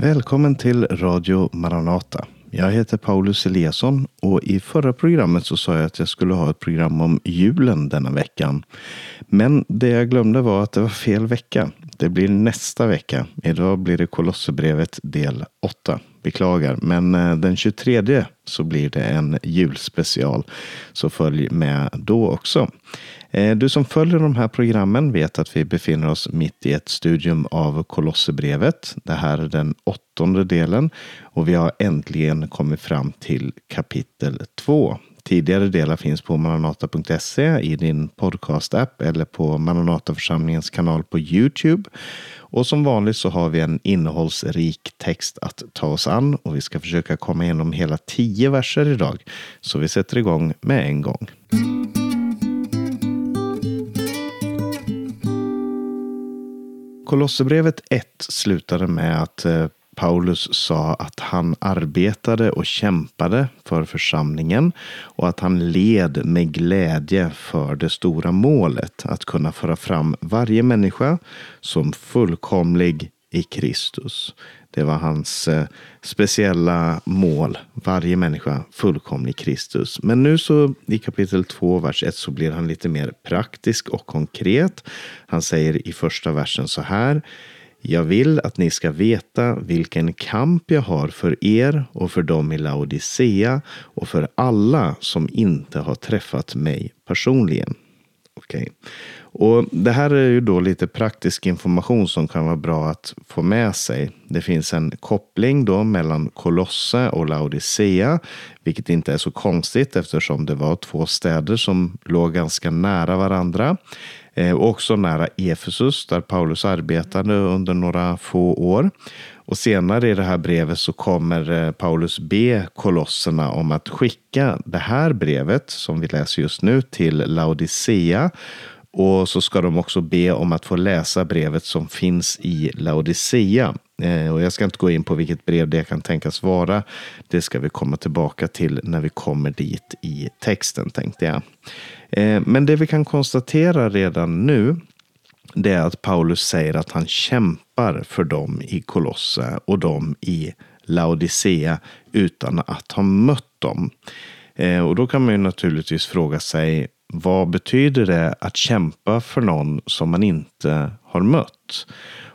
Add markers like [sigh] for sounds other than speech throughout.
Välkommen till Radio Maranata. Jag heter Paulus Eliasson och i förra programmet så sa jag att jag skulle ha ett program om julen denna veckan. Men det jag glömde var att det var fel vecka. Det blir nästa vecka. Idag blir det Kolosserbrevet del 8. Beklagar, men eh, den 23 så blir det en julspecial. Så följ med då också. Eh, du som följer de här programmen vet att vi befinner oss mitt i ett studium av Kolosserbrevet. Det här är den åttonde delen och vi har äntligen kommit fram till kapitel 2. Tidigare delar finns på maranata.se i din podcast-app eller på Maranataförsamlingens kanal på Youtube. Och som vanligt så har vi en innehållsrik text att ta oss an och vi ska försöka komma igenom hela tio verser idag. Så vi sätter igång med en gång. Kolosserbrevet 1 slutade med att eh, Paulus sa att han arbetade och kämpade för församlingen och att han led med glädje för det stora målet att kunna föra fram varje människa som fullkomlig i Kristus. Det var hans eh, speciella mål. Varje människa fullkomlig i Kristus. Men nu så i kapitel 2, vers 1 så blir han lite mer praktisk och konkret. Han säger i första versen så här. Jag vill att ni ska veta vilken kamp jag har för er och för dem i Laodicea och för alla som inte har träffat mig personligen. Okej. Okay. Och Det här är ju då lite praktisk information som kan vara bra att få med sig. Det finns en koppling då mellan Kolosse och Laodicea, vilket inte är så konstigt eftersom det var två städer som låg ganska nära varandra. Eh, också nära Efesus där Paulus arbetade under några få år. Och senare i det här brevet så kommer eh, Paulus be kolosserna om att skicka det här brevet som vi läser just nu till Laodicea. Och så ska de också be om att få läsa brevet som finns i Laodicea. Eh, och jag ska inte gå in på vilket brev det kan tänkas vara. Det ska vi komma tillbaka till när vi kommer dit i texten tänkte jag. Eh, men det vi kan konstatera redan nu det är att Paulus säger att han kämpar för dem i Kolosse och dem i Laodicea utan att ha mött dem. Eh, och då kan man ju naturligtvis fråga sig vad betyder det att kämpa för någon som man inte har mött?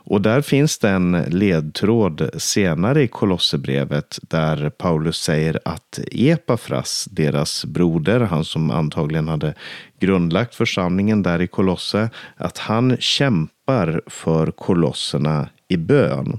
Och där finns det en ledtråd senare i Kolosserbrevet där Paulus säger att Epafras, deras broder, han som antagligen hade grundlagt församlingen där i Kolosse, att han kämpar för kolosserna i bön.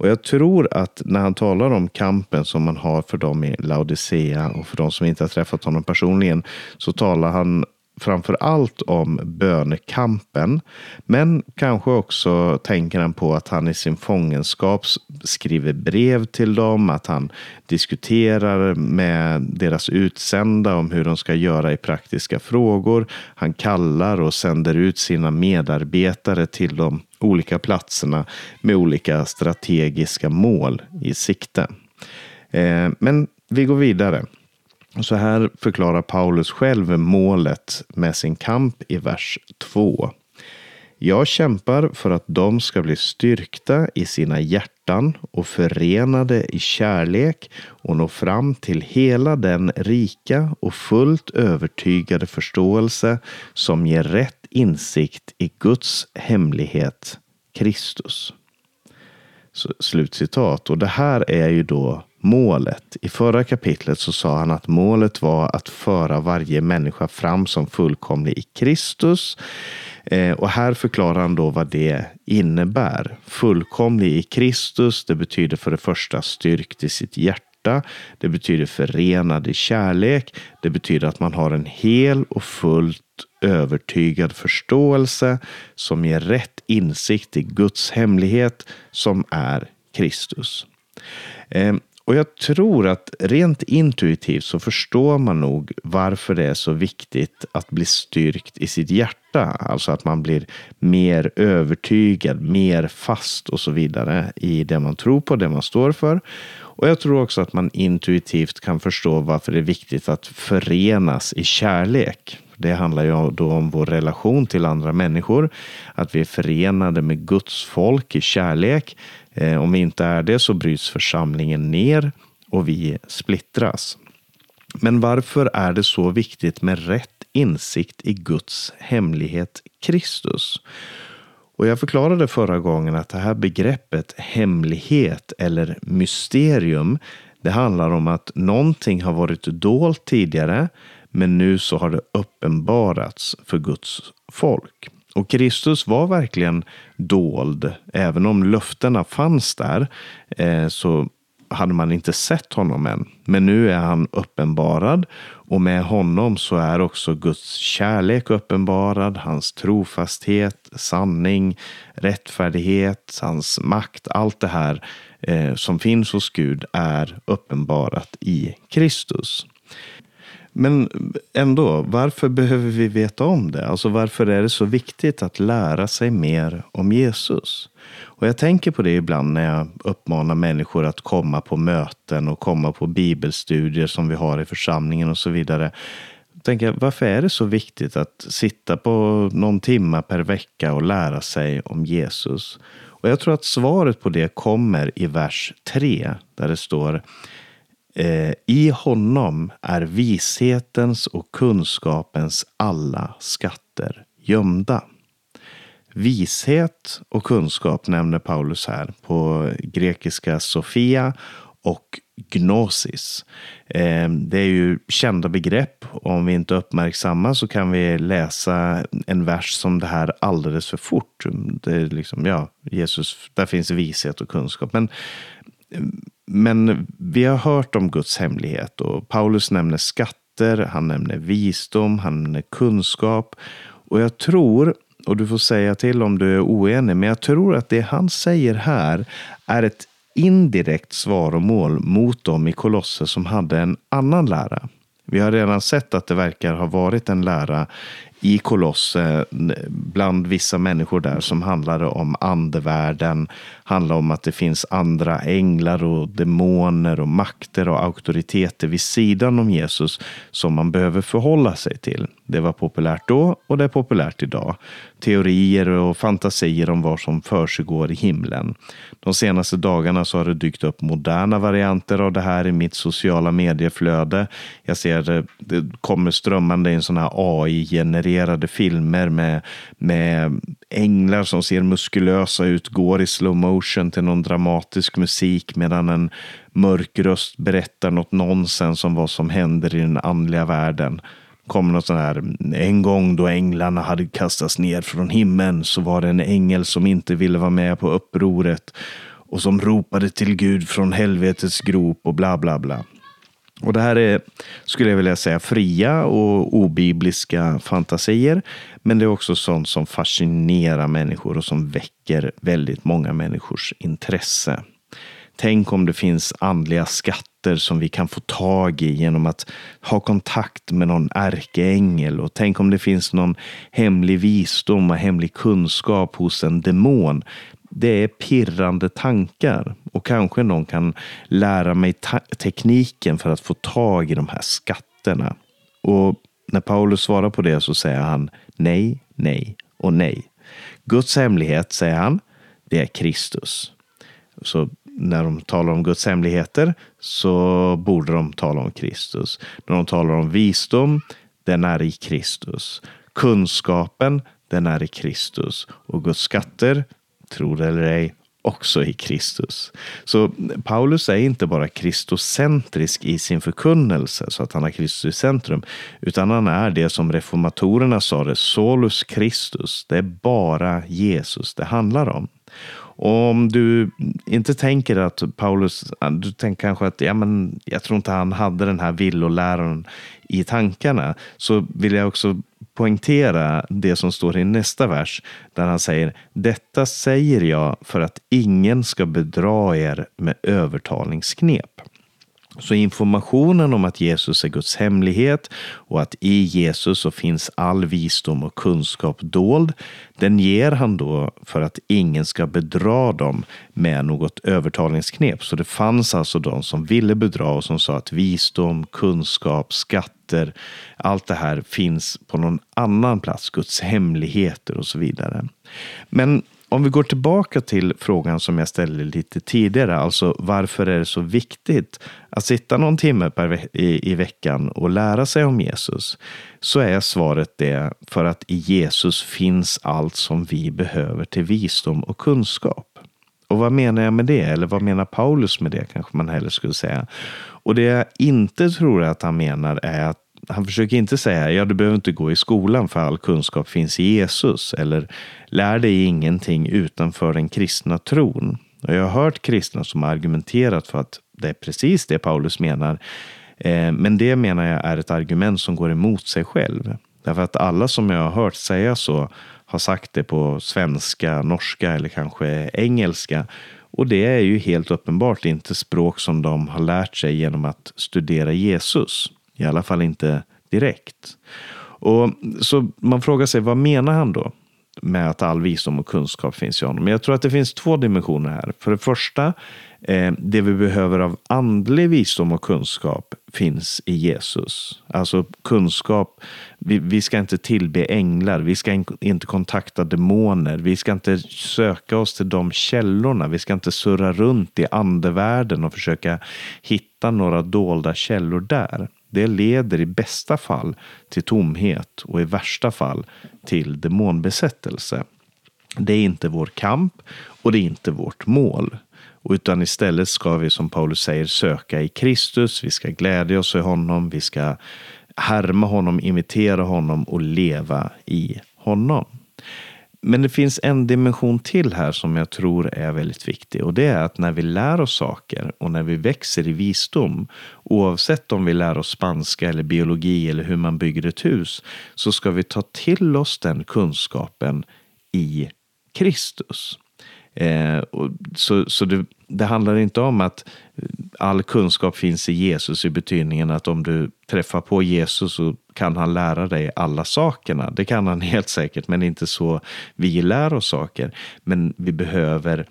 Och jag tror att när han talar om kampen som man har för dem i Laodicea och för de som inte har träffat honom personligen så talar han framför allt om bönekampen. Men kanske också tänker han på att han i sin fångenskap skriver brev till dem, att han diskuterar med deras utsända om hur de ska göra i praktiska frågor. Han kallar och sänder ut sina medarbetare till de olika platserna med olika strategiska mål i sikte. Eh, men vi går vidare. Så här förklarar Paulus själv målet med sin kamp i vers 2. Jag kämpar för att de ska bli styrkta i sina hjärtan och förenade i kärlek och nå fram till hela den rika och fullt övertygade förståelse som ger rätt insikt i Guds hemlighet, Kristus. Slutcitat. Och det här är ju då målet. I förra kapitlet så sa han att målet var att föra varje människa fram som fullkomlig i Kristus. Eh, och här förklarar han då vad det innebär. Fullkomlig i Kristus, det betyder för det första styrkt i sitt hjärta. Det betyder förenad i kärlek. Det betyder att man har en hel och fullt övertygad förståelse som ger rätt insikt i Guds hemlighet som är Kristus. Eh, och jag tror att rent intuitivt så förstår man nog varför det är så viktigt att bli styrkt i sitt hjärta. Alltså att man blir mer övertygad, mer fast och så vidare i det man tror på, det man står för. Och jag tror också att man intuitivt kan förstå varför det är viktigt att förenas i kärlek. Det handlar ju då om vår relation till andra människor. Att vi är förenade med Guds folk i kärlek. Eh, om vi inte är det så bryts församlingen ner och vi splittras. Men varför är det så viktigt med rätt insikt i Guds hemlighet Kristus? Och jag förklarade förra gången att det här begreppet hemlighet eller mysterium, det handlar om att någonting har varit dolt tidigare, men nu så har det uppenbarats för Guds folk. Och Kristus var verkligen dold. Även om löftena fanns där eh, så hade man inte sett honom än. Men nu är han uppenbarad och med honom så är också Guds kärlek uppenbarad, hans trofasthet, sanning, rättfärdighet, hans makt. Allt det här eh, som finns hos Gud är uppenbarat i Kristus. Men ändå, varför behöver vi veta om det? Alltså varför är det så viktigt att lära sig mer om Jesus? Och jag tänker på det ibland när jag uppmanar människor att komma på möten och komma på bibelstudier som vi har i församlingen och så vidare. Jag tänker, varför är det så viktigt att sitta på någon timma per vecka och lära sig om Jesus? Och jag tror att svaret på det kommer i vers 3 där det står eh, i honom är vishetens och kunskapens alla skatter gömda. Vishet och kunskap nämner Paulus här på grekiska Sofia och gnosis. Eh, det är ju kända begrepp. Om vi inte uppmärksammar så kan vi läsa en vers som det här alldeles för fort. Det är liksom, ja, Jesus, där finns vishet och kunskap. Men, men vi har hört om Guds hemlighet och Paulus nämner skatter, han nämner visdom, han nämner kunskap. Och jag tror och du får säga till om du är oenig, men jag tror att det han säger här är ett indirekt svaromål mot dem i Kolosser som hade en annan lära. Vi har redan sett att det verkar ha varit en lära i Kolosse bland vissa människor där som handlade om andevärlden, handla om att det finns andra änglar och demoner och makter och auktoriteter vid sidan om Jesus som man behöver förhålla sig till. Det var populärt då och det är populärt idag. Teorier och fantasier om vad som försiggår i himlen. De senaste dagarna så har det dykt upp moderna varianter av det här i mitt sociala medieflöde. Jag ser det, det kommer strömmande in sådana här AI-genererade filmer med, med änglar som ser muskulösa ut, går i slow motion till någon dramatisk musik medan en mörk röst berättar något nonsens om vad som händer i den andliga världen kommer något sån här. En gång då änglarna hade kastats ner från himlen så var det en ängel som inte ville vara med på upproret och som ropade till Gud från helvetets grop och bla bla bla. Och det här är, skulle jag vilja säga, fria och obibliska fantasier. Men det är också sånt som fascinerar människor och som väcker väldigt många människors intresse. Tänk om det finns andliga skatter som vi kan få tag i genom att ha kontakt med någon ärkeängel. Och tänk om det finns någon hemlig visdom och hemlig kunskap hos en demon. Det är pirrande tankar och kanske någon kan lära mig tekniken för att få tag i de här skatterna. Och när Paulus svarar på det så säger han nej, nej och nej. Guds hemlighet, säger han, det är Kristus. Så när de talar om Guds hemligheter så borde de tala om Kristus. När de talar om visdom, den är i Kristus. Kunskapen, den är i Kristus. Och Guds skatter, tro det eller ej, också i Kristus. Så Paulus är inte bara kristocentrisk i sin förkunnelse, så att han har Kristus i centrum, utan han är det som reformatorerna sa det, solus Christus. Det är bara Jesus det handlar om. Och om du inte tänker att Paulus, du tänker kanske att ja, men jag tror inte han hade den här villoläran i tankarna, så vill jag också poängtera det som står i nästa vers där han säger Detta säger jag för att ingen ska bedra er med övertalningsknep. Så informationen om att Jesus är Guds hemlighet och att i Jesus så finns all visdom och kunskap dold, den ger han då för att ingen ska bedra dem med något övertalningsknep. Så det fanns alltså de som ville bedra och som sa att visdom, kunskap, skatter, allt det här finns på någon annan plats, Guds hemligheter och så vidare. Men om vi går tillbaka till frågan som jag ställde lite tidigare, alltså varför är det så viktigt att sitta någon timme per ve i, i veckan och lära sig om Jesus? Så är svaret det för att i Jesus finns allt som vi behöver till visdom och kunskap. Och vad menar jag med det? Eller vad menar Paulus med det kanske man hellre skulle säga. Och det jag inte tror att han menar är att han försöker inte säga ja, du behöver inte gå i skolan för all kunskap finns i Jesus. Eller lär dig ingenting utanför den kristna tron. Och jag har hört kristna som har argumenterat för att det är precis det Paulus menar. Eh, men det menar jag är ett argument som går emot sig själv. Därför att alla som jag har hört säga så har sagt det på svenska, norska eller kanske engelska. Och det är ju helt uppenbart inte språk som de har lärt sig genom att studera Jesus. I alla fall inte direkt. Och Så man frågar sig, vad menar han då? med att all visdom och kunskap finns i honom. Men jag tror att det finns två dimensioner här. För det första, eh, det vi behöver av andlig visdom och kunskap finns i Jesus. Alltså kunskap, vi, vi ska inte tillbe änglar, vi ska inte kontakta demoner, vi ska inte söka oss till de källorna, vi ska inte surra runt i andevärlden och försöka hitta några dolda källor där. Det leder i bästa fall till tomhet och i värsta fall till demonbesättelse. Det är inte vår kamp och det är inte vårt mål. Utan istället ska vi som Paulus säger söka i Kristus. Vi ska glädja oss i honom. Vi ska härma honom, imitera honom och leva i honom. Men det finns en dimension till här som jag tror är väldigt viktig och det är att när vi lär oss saker och när vi växer i visdom, oavsett om vi lär oss spanska eller biologi eller hur man bygger ett hus, så ska vi ta till oss den kunskapen i Kristus. Eh, så så det, det handlar inte om att all kunskap finns i Jesus i betydningen att om du träffar på Jesus så kan han lära dig alla sakerna. Det kan han [laughs] helt säkert, men inte så vi lär oss saker. Men vi behöver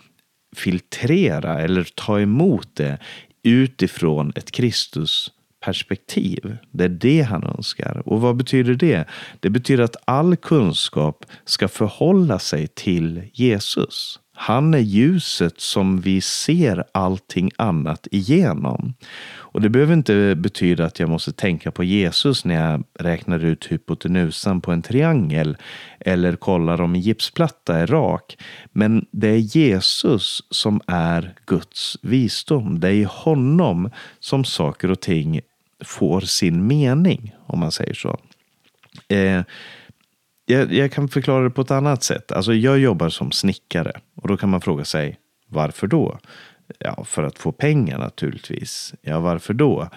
filtrera eller ta emot det utifrån ett Kristus perspektiv. Det är det han önskar. Och vad betyder det? Det betyder att all kunskap ska förhålla sig till Jesus. Han är ljuset som vi ser allting annat igenom. Och det behöver inte betyda att jag måste tänka på Jesus när jag räknar ut hypotenusan på en triangel eller kollar om en gipsplatta är rak. Men det är Jesus som är Guds visdom. Det är i honom som saker och ting får sin mening, om man säger så. Eh, jag, jag, kan förklara det på ett annat sätt. Alltså jag jobbar som snickare och då kan man fråga sig varför då? Ja, för att få pengar naturligtvis. Ja, varför då?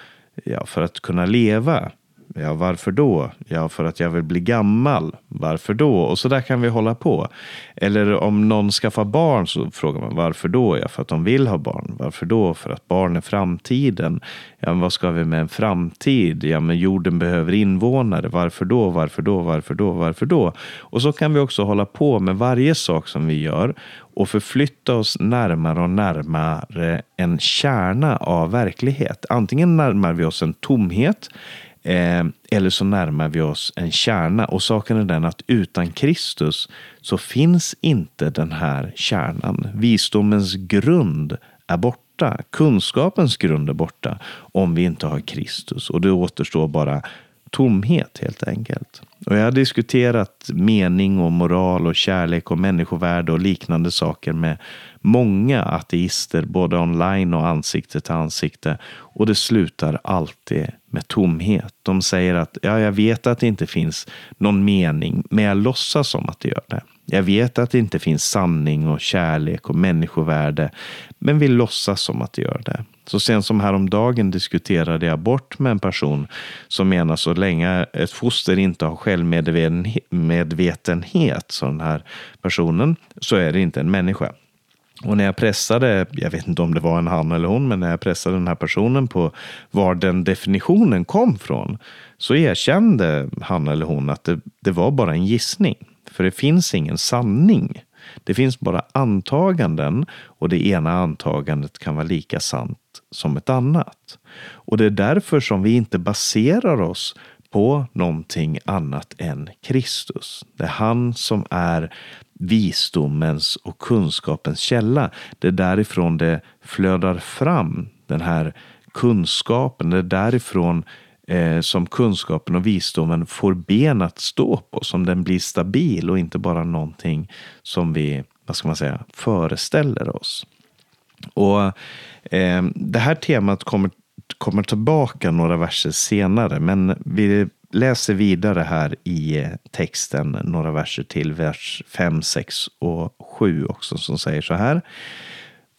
Ja, för att kunna leva. Ja, varför då? Ja, för att jag vill bli gammal. Varför då? Och så där kan vi hålla på. Eller om någon skaffar barn så frågar man varför då? Ja, för att de vill ha barn. Varför då? För att barn är framtiden. Ja, men vad ska vi med en framtid? Ja, men jorden behöver invånare. Varför då? Varför då? Varför då? Varför då? Och så kan vi också hålla på med varje sak som vi gör och förflytta oss närmare och närmare en kärna av verklighet. Antingen närmar vi oss en tomhet Eh, eller så närmar vi oss en kärna. Och saken är den att utan Kristus så finns inte den här kärnan. Visdomens grund är borta. Kunskapens grund är borta om vi inte har Kristus. Och det återstår bara tomhet helt enkelt. Och jag har diskuterat mening och moral och kärlek och människovärde och liknande saker med många ateister, både online och ansikte till ansikte. Och det slutar alltid med tomhet. De säger att ja, jag vet att det inte finns någon mening, men jag låtsas som att det gör det. Jag vet att det inte finns sanning och kärlek och människovärde, men vill låtsas som att det gör det. Så sent som häromdagen diskuterade jag bort med en person som menar så länge ett foster inte har självmedvetenhet, så den här personen, så är det inte en människa. Och när jag pressade, jag vet inte om det var en han eller hon, men när jag pressade den här personen på var den definitionen kom från, så erkände han eller hon att det, det var bara en gissning. För det finns ingen sanning. Det finns bara antaganden och det ena antagandet kan vara lika sant som ett annat. Och det är därför som vi inte baserar oss på någonting annat än Kristus. Det är han som är visdomens och kunskapens källa. Det är därifrån det flödar fram, den här kunskapen. Det är därifrån eh, som kunskapen och visdomen får ben att stå på, som den blir stabil och inte bara någonting som vi, vad ska man säga, föreställer oss. Och eh, Det här temat kommer, kommer tillbaka några verser senare, men vi läser vidare här i eh, texten några verser till, vers 5, 6 och 7 också, som säger så här.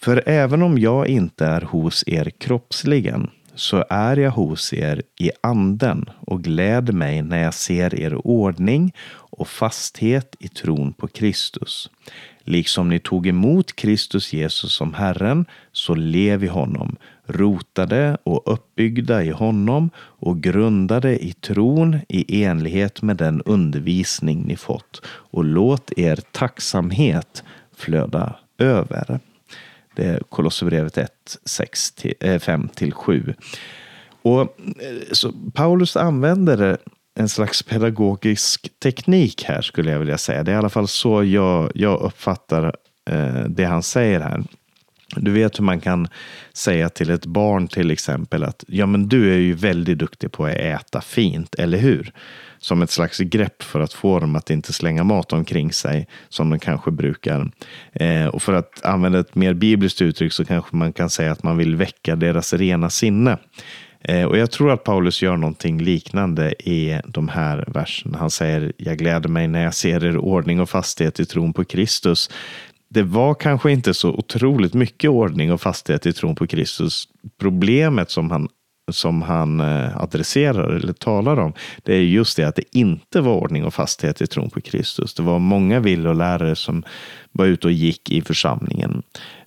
För även om jag inte är hos er kroppsligen så är jag hos er i anden och gläder mig när jag ser er ordning och fasthet i tron på Kristus. Liksom ni tog emot Kristus Jesus som Herren, så lev i honom, rotade och uppbyggda i honom och grundade i tron i enlighet med den undervisning ni fått. Och låt er tacksamhet flöda över. Det är Kolosserbrevet 1, 5 7. Och, eh, så Paulus använder en slags pedagogisk teknik här skulle jag vilja säga. Det är i alla fall så jag, jag uppfattar eh, det han säger här. Du vet hur man kan säga till ett barn till exempel att ja, men du är ju väldigt duktig på att äta fint, eller hur? Som ett slags grepp för att få dem att inte slänga mat omkring sig som de kanske brukar. Eh, och för att använda ett mer bibliskt uttryck så kanske man kan säga att man vill väcka deras rena sinne. Eh, och jag tror att Paulus gör någonting liknande i de här verserna. Han säger, jag gläder mig när jag ser er ordning och fasthet i tron på Kristus det var kanske inte så otroligt mycket ordning och fasthet i tron på Kristus. Problemet som han, som han eh, adresserar eller talar om, det är just det att det inte var ordning och fasthet i tron på Kristus. Det var många villolärare som var ute och gick i församlingen.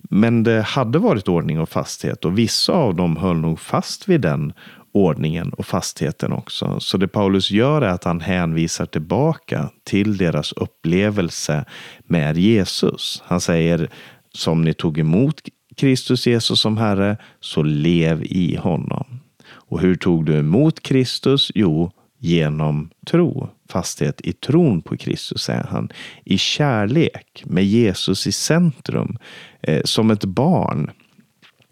Men det hade varit ordning och fasthet och vissa av dem höll nog fast vid den ordningen och fastheten också. Så det Paulus gör är att han hänvisar tillbaka till deras upplevelse med Jesus. Han säger som ni tog emot Kristus Jesus som Herre, så lev i honom. Och hur tog du emot Kristus? Jo, genom tro. Fasthet i tron på Kristus, säger han. I kärlek, med Jesus i centrum, eh, som ett barn.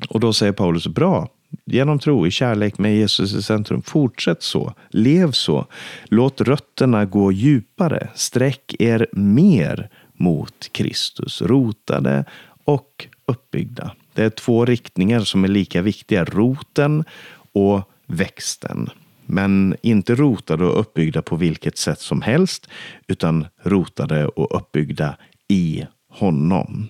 Och då säger Paulus, bra, genom tro, i kärlek med Jesus i centrum. Fortsätt så. Lev så. Låt rötterna gå djupare. Sträck er mer mot Kristus. Rotade och uppbyggda. Det är två riktningar som är lika viktiga. Roten och växten. Men inte rotade och uppbyggda på vilket sätt som helst, utan rotade och uppbyggda i honom.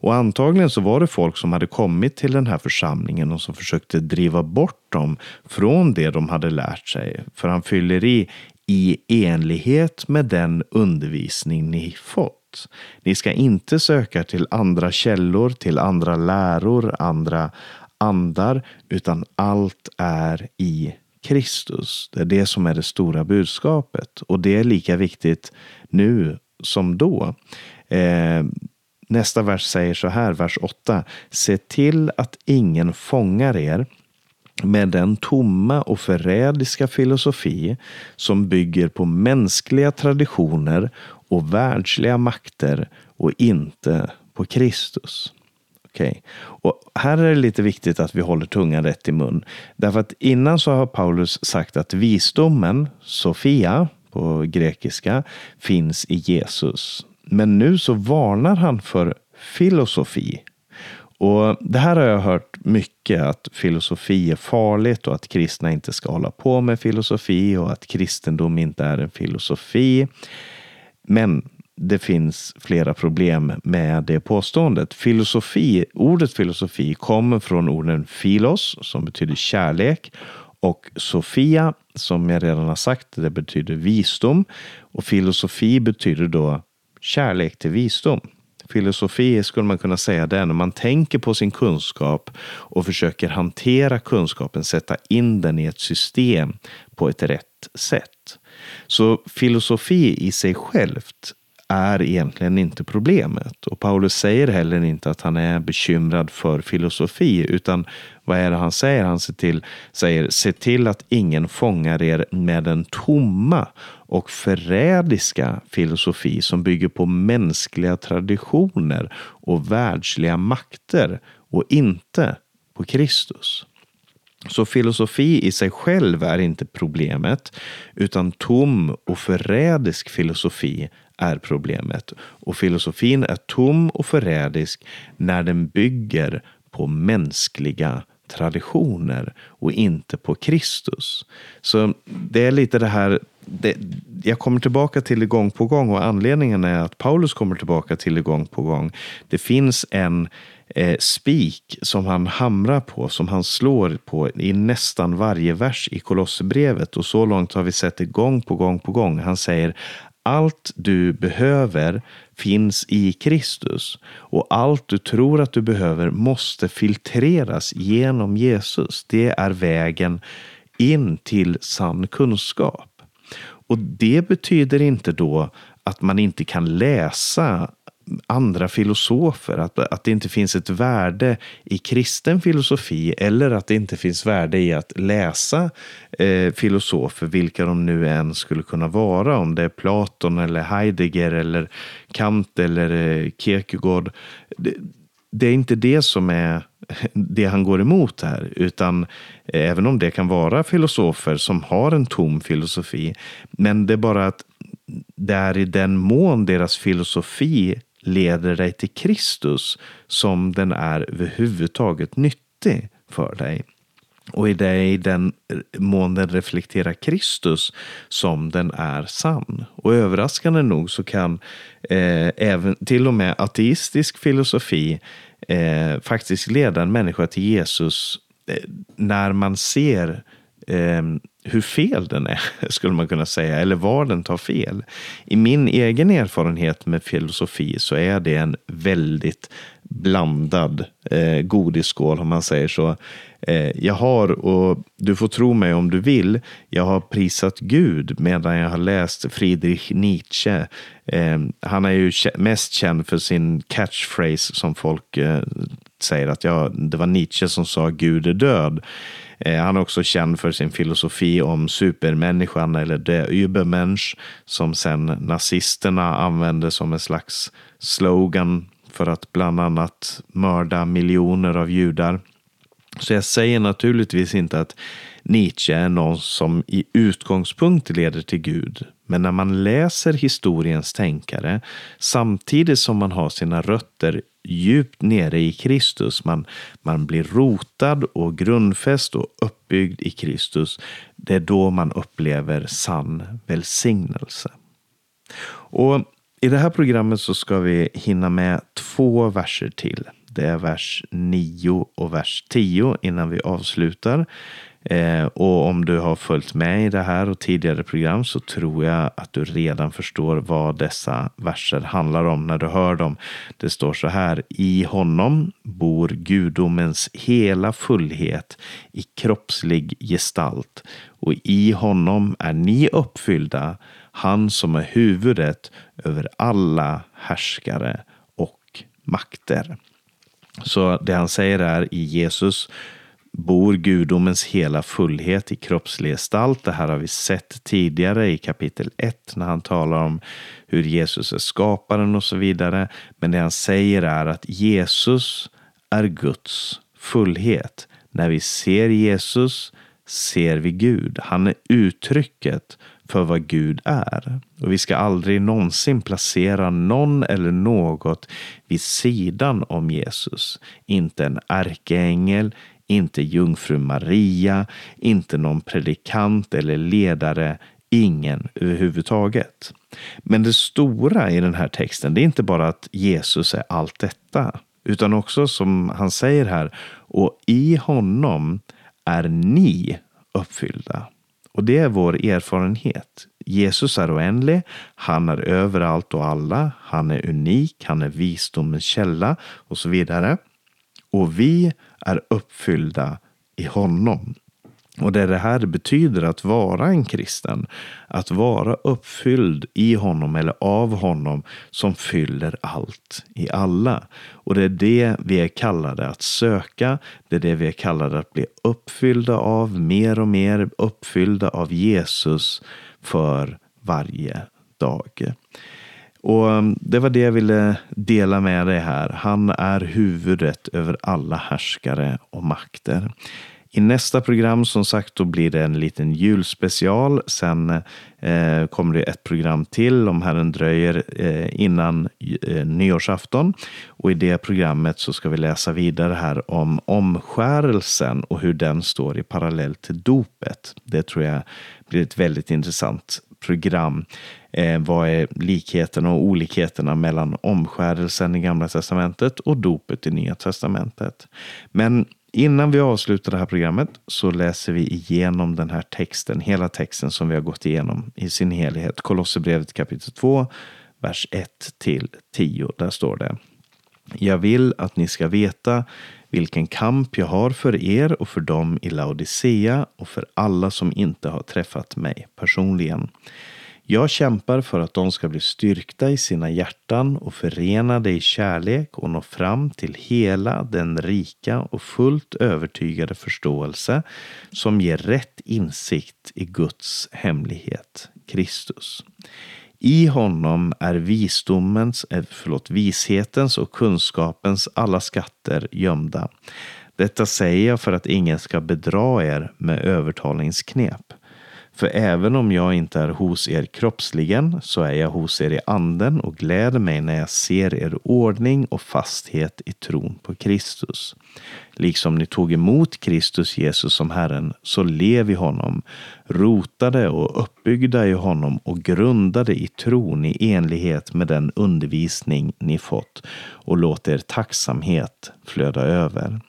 Och antagligen så var det folk som hade kommit till den här församlingen och som försökte driva bort dem från det de hade lärt sig. För han fyller i i enlighet med den undervisning ni fått. Ni ska inte söka till andra källor, till andra läror, andra andar, utan allt är i Kristus. Det är det som är det stora budskapet och det är lika viktigt nu som då. Eh, Nästa vers säger så här, vers 8. Se till att ingen fångar er med den tomma och förrädiska filosofi som bygger på mänskliga traditioner och världsliga makter och inte på Kristus. Okay. Och här är det lite viktigt att vi håller tungan rätt i mun. Därför att innan så har Paulus sagt att visdomen, Sofia på grekiska, finns i Jesus. Men nu så varnar han för filosofi. Och Det här har jag hört mycket, att filosofi är farligt och att kristna inte ska hålla på med filosofi och att kristendom inte är en filosofi. Men det finns flera problem med det påståendet. Filosofi, ordet filosofi kommer från orden filos som betyder kärlek och Sofia som jag redan har sagt, det betyder visdom. Och filosofi betyder då kärlek till visdom. Filosofi skulle man kunna säga det är när man tänker på sin kunskap och försöker hantera kunskapen, sätta in den i ett system på ett rätt sätt. Så filosofi i sig självt är egentligen inte problemet. Och Paulus säger heller inte att han är bekymrad för filosofi, utan vad är det han säger? Han ser till, säger se till att ingen fångar er med den tomma och förrädiska filosofi som bygger på mänskliga traditioner och världsliga makter och inte på Kristus. Så filosofi i sig själv är inte problemet, utan tom och förrädisk filosofi är problemet. Och filosofin är tom och förrädisk när den bygger på mänskliga traditioner och inte på Kristus. Så det är lite det här det, jag kommer tillbaka till det gång på gång och anledningen är att Paulus kommer tillbaka till det gång på gång. Det finns en eh, spik som han hamrar på, som han slår på i nästan varje vers i Kolosserbrevet och så långt har vi sett det gång på gång på gång. Han säger allt du behöver finns i Kristus och allt du tror att du behöver måste filtreras genom Jesus. Det är vägen in till sann kunskap. Och det betyder inte då att man inte kan läsa andra filosofer, att, att det inte finns ett värde i kristen filosofi eller att det inte finns värde i att läsa eh, filosofer, vilka de nu än skulle kunna vara, om det är Platon eller Heidegger eller Kant eller eh, Kierkegaard. Det, det är inte det som är [laughs] det han går emot här, utan eh, även om det kan vara filosofer som har en tom filosofi, men det är bara att det är i den mån deras filosofi leder dig till Kristus som den är överhuvudtaget nyttig för dig. Och i dig den mån den reflekterar Kristus som den är sann. Och överraskande nog så kan eh, även till och med ateistisk filosofi eh, faktiskt leda en människa till Jesus eh, när man ser eh, hur fel den är, [laughs] skulle man kunna säga, eller var den tar fel. I min egen erfarenhet med filosofi så är det en väldigt blandad eh, godisskål, om man säger så. Eh, jag har, och du får tro mig om du vill, jag har prisat Gud medan jag har läst Friedrich Nietzsche. Eh, han är ju mest känd för sin catchphrase som folk eh, säger att ja, det var Nietzsche som sa Gud är död. Eh, han är också känd för sin filosofi om supermänniskan eller der Übermensch som sen nazisterna använde som en slags slogan för att bland annat mörda miljoner av judar. Så jag säger naturligtvis inte att Nietzsche är någon som i utgångspunkt leder till Gud. Men när man läser historiens tänkare samtidigt som man har sina rötter djupt nere i Kristus, man, man blir rotad och grundfäst och uppbyggd i Kristus, det är då man upplever sann välsignelse. Och i det här programmet så ska vi hinna med två verser till. Det är vers 9 och vers 10 innan vi avslutar. Eh, och om du har följt med i det här och tidigare program så tror jag att du redan förstår vad dessa verser handlar om när du hör dem. Det står så här. I honom bor gudomens hela fullhet i kroppslig gestalt och i honom är ni uppfyllda, han som är huvudet över alla härskare och makter. Så det han säger är i Jesus bor gudomens hela fullhet i kroppslig gestalt. Det här har vi sett tidigare i kapitel 1 när han talar om hur Jesus är skaparen och så vidare. Men det han säger är att Jesus är Guds fullhet. När vi ser Jesus ser vi Gud. Han är uttrycket för vad Gud är. Och vi ska aldrig någonsin placera någon eller något vid sidan om Jesus. Inte en ärkeängel, inte jungfru Maria, inte någon predikant eller ledare, ingen överhuvudtaget. Men det stora i den här texten, det är inte bara att Jesus är allt detta, utan också som han säger här, och i honom är ni uppfyllda. Och det är vår erfarenhet. Jesus är oändlig, han är överallt och alla, han är unik, han är visdomens källa och så vidare. Och vi är uppfyllda i honom. Och det är det här det betyder att vara en kristen. Att vara uppfylld i honom eller av honom som fyller allt i alla. Och det är det vi är kallade att söka. Det är det vi är kallade att bli uppfyllda av mer och mer uppfyllda av Jesus för varje dag. Och um, det var det jag ville dela med dig här. Han är huvudet över alla härskare och makter. I nästa program som sagt då blir det en liten julspecial. Sen eh, kommer det ett program till om Herren dröjer eh, innan eh, nyårsafton. Och i det programmet så ska vi läsa vidare här om omskärelsen och hur den står i parallell till dopet. Det tror jag blir ett väldigt intressant program. Eh, vad är likheterna och olikheterna mellan omskärelsen i Gamla Testamentet och dopet i Nya Testamentet? Men Innan vi avslutar det här programmet så läser vi igenom den här texten, hela texten som vi har gått igenom i sin helhet. Kolosserbrevet kapitel 2, vers 1 till 10. Där står det. Jag vill att ni ska veta vilken kamp jag har för er och för dem i Laodicea och för alla som inte har träffat mig personligen. Jag kämpar för att de ska bli styrkta i sina hjärtan och förenade i kärlek och nå fram till hela den rika och fullt övertygade förståelse som ger rätt insikt i Guds hemlighet, Kristus. I honom är visdomens, eh, förlåt, vishetens och kunskapens alla skatter gömda. Detta säger jag för att ingen ska bedra er med övertalningsknep. För även om jag inte är hos er kroppsligen så är jag hos er i anden och gläder mig när jag ser er ordning och fasthet i tron på Kristus. Liksom ni tog emot Kristus Jesus som Herren, så lev i honom, rotade och uppbyggda i honom och grundade i tron i enlighet med den undervisning ni fått och låt er tacksamhet flöda över.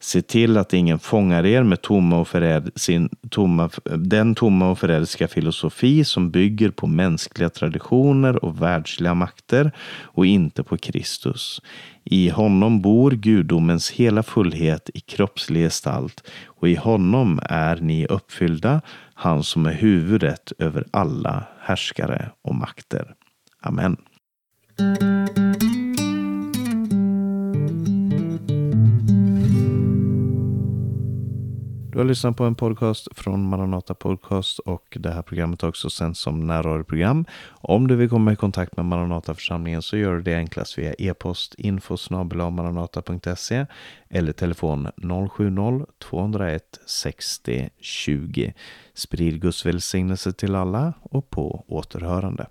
Se till att ingen fångar er med tomma och förräd, sin, tomma, den tomma och förrädiska filosofi som bygger på mänskliga traditioner och världsliga makter och inte på Kristus. I honom bor gudomens hela fullhet i kroppslig gestalt och i honom är ni uppfyllda, han som är huvudet över alla härskare och makter. Amen. Du har lyssnat på en podcast från Maranata Podcast och det här programmet har också sänds som närradioprogram. Om du vill komma i kontakt med Maranataförsamlingen så gör du det enklast via e-post info maranata.se eller telefon 070-201 60 20. Sprid Guds välsignelse till alla och på återhörande.